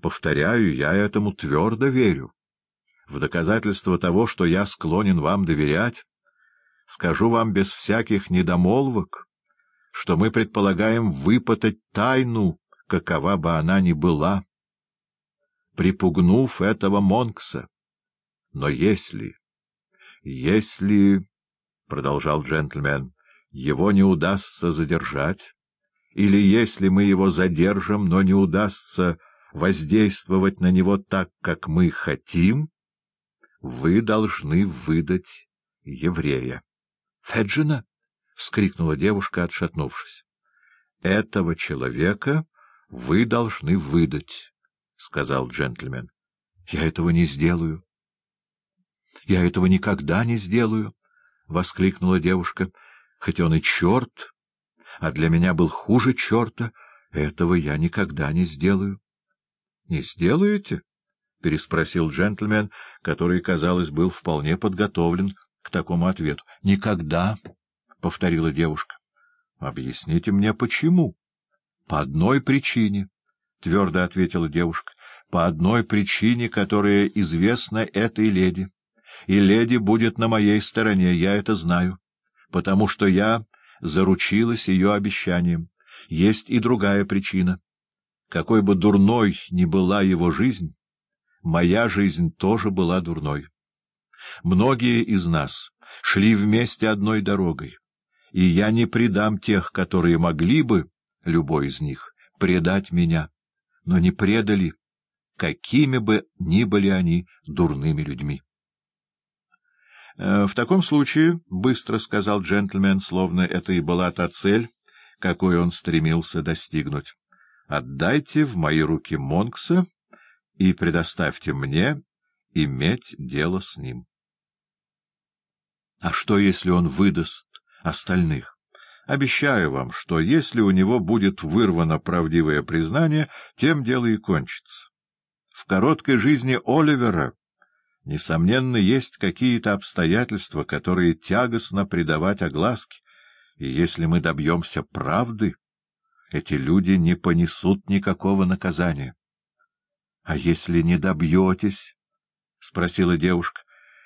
Повторяю, я этому твердо верю. В доказательство того, что я склонен вам доверять, скажу вам без всяких недомолвок, что мы предполагаем выпытать тайну, какова бы она ни была, припугнув этого Монкса. Но если... если... — продолжал джентльмен, — его не удастся задержать, или если мы его задержим, но не удастся воздействовать на него так, как мы хотим, вы должны выдать еврея. — Феджина? — вскрикнула девушка, отшатнувшись. — Этого человека вы должны выдать, — сказал джентльмен. — Я этого не сделаю. — Я этого никогда не сделаю, — воскликнула девушка. — Хоть он и черт, а для меня был хуже черта, этого я никогда не сделаю. — Не сделаете? — переспросил джентльмен, который, казалось, был вполне подготовлен к такому ответу. — Никогда, — повторила девушка. — Объясните мне, почему? — По одной причине, — твердо ответила девушка. — По одной причине, которая известна этой леди. И леди будет на моей стороне, я это знаю, потому что я заручилась ее обещанием. Есть и другая причина. Какой бы дурной ни была его жизнь, моя жизнь тоже была дурной. Многие из нас шли вместе одной дорогой, и я не предам тех, которые могли бы, любой из них, предать меня, но не предали, какими бы ни были они дурными людьми. «Э, — В таком случае, — быстро сказал джентльмен, словно это и была та цель, какой он стремился достигнуть, — отдайте в мои руки Монкса и предоставьте мне иметь дело с ним. — А что, если он выдаст остальных? Обещаю вам, что если у него будет вырвано правдивое признание, тем дело и кончится. В короткой жизни Оливера, несомненно, есть какие-то обстоятельства, которые тягостно придавать огласке, и если мы добьемся правды, эти люди не понесут никакого наказания. — А если не добьетесь? — спросила девушка.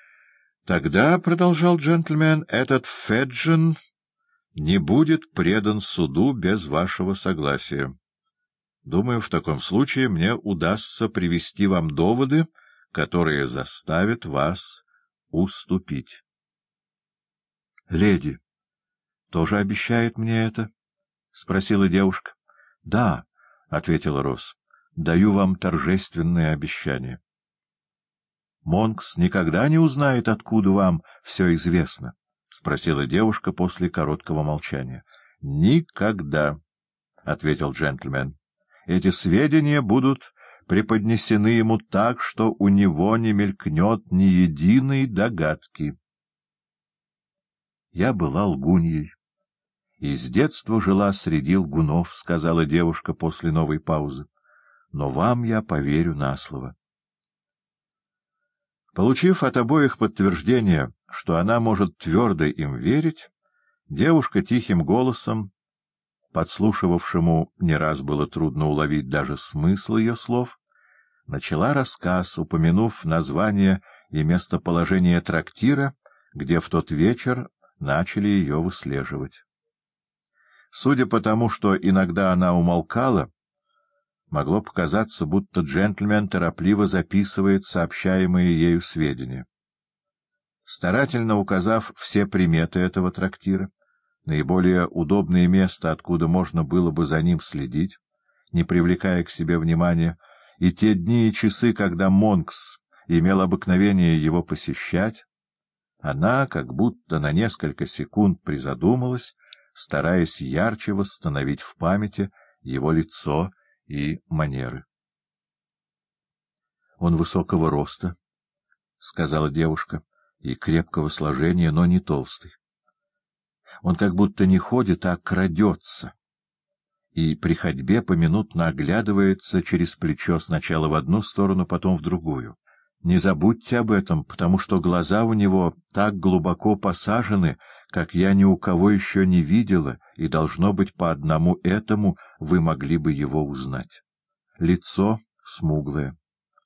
— Тогда, — продолжал джентльмен, — этот Феджин не будет предан суду без вашего согласия. Думаю, в таком случае мне удастся привести вам доводы, которые заставят вас уступить. — Леди, тоже обещает мне это? — спросила девушка. — Да, — ответила Рос. — Даю вам торжественное обещание. — Монкс никогда не узнает, откуда вам все известно. —— спросила девушка после короткого молчания. — Никогда, — ответил джентльмен. — Эти сведения будут преподнесены ему так, что у него не мелькнет ни единой догадки. Я была лгуньей. И с детства жила среди лгунов, — сказала девушка после новой паузы. Но вам я поверю на слово. Получив от обоих подтверждение, что она может твердо им верить, девушка тихим голосом, подслушивавшему не раз было трудно уловить даже смысл ее слов, начала рассказ, упомянув название и местоположение трактира, где в тот вечер начали ее выслеживать. Судя по тому, что иногда она умолкала, могло показаться, будто джентльмен торопливо записывает сообщаемые ею сведения. Старательно указав все приметы этого трактира, наиболее удобное место, откуда можно было бы за ним следить, не привлекая к себе внимания, и те дни и часы, когда Монкс имел обыкновение его посещать, она как будто на несколько секунд призадумалась, стараясь ярче восстановить в памяти его лицо и манеры. — Он высокого роста, — сказала девушка, — и крепкого сложения, но не толстый. Он как будто не ходит, а крадется, и при ходьбе поминутно оглядывается через плечо сначала в одну сторону, потом в другую. Не забудьте об этом, потому что глаза у него так глубоко посажены, как я ни у кого еще не видела, и, должно быть, по одному этому вы могли бы его узнать. Лицо смуглая.